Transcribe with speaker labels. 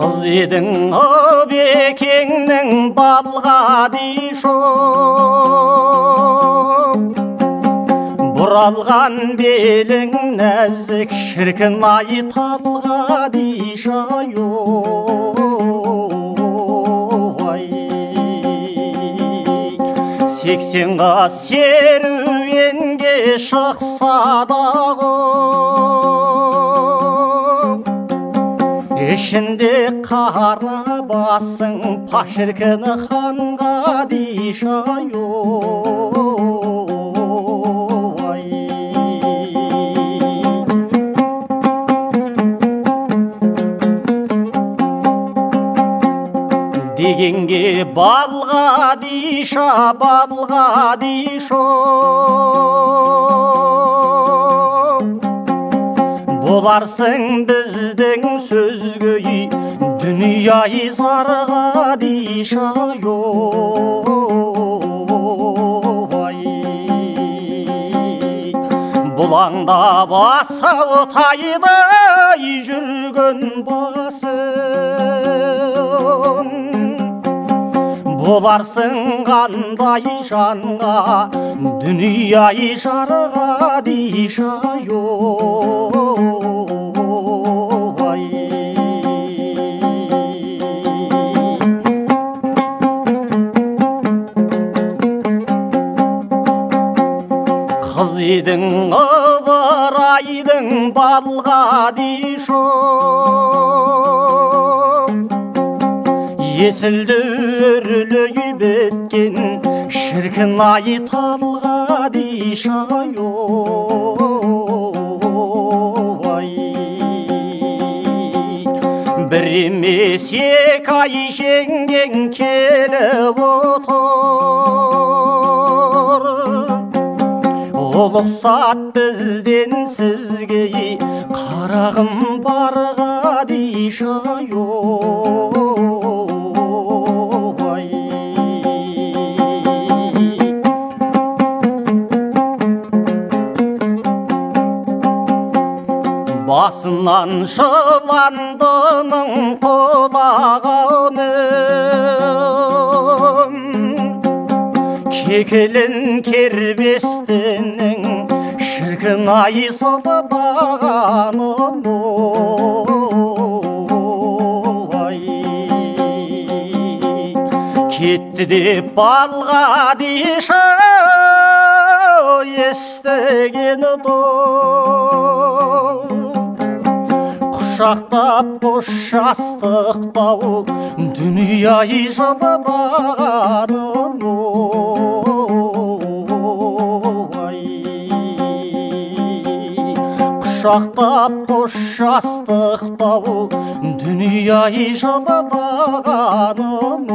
Speaker 1: қыз едің бекеңнің балғади бұралған белің нәзік шіркін ай талғадиша ай сексен қас серуенге шықса дағы ішінде қара басың пашіркін ханға дишайо дегенге балға диша балға дишо боларсың біздің сөзге дүния зарға дишайо бұлаңдап асау тайдай жүрген басың боларсың қандай жанға дүния жарға дишайо қыз едің ыбырайдың балға дишо. Есілді өрлей біткен шіркін ай талға дишайо бір емес екі ай жеңген келіп отыр. Ұлықсат бізден сізге қарағым барға дишайо басынан жыландының құлағының кекілін кербестінің шіркін ай сылдағаным ай кетті деп балға диша естіген құшақтап қоштастықтау дүния жылдағаным ай құшақтап қоштастықтау дүния жылдағаным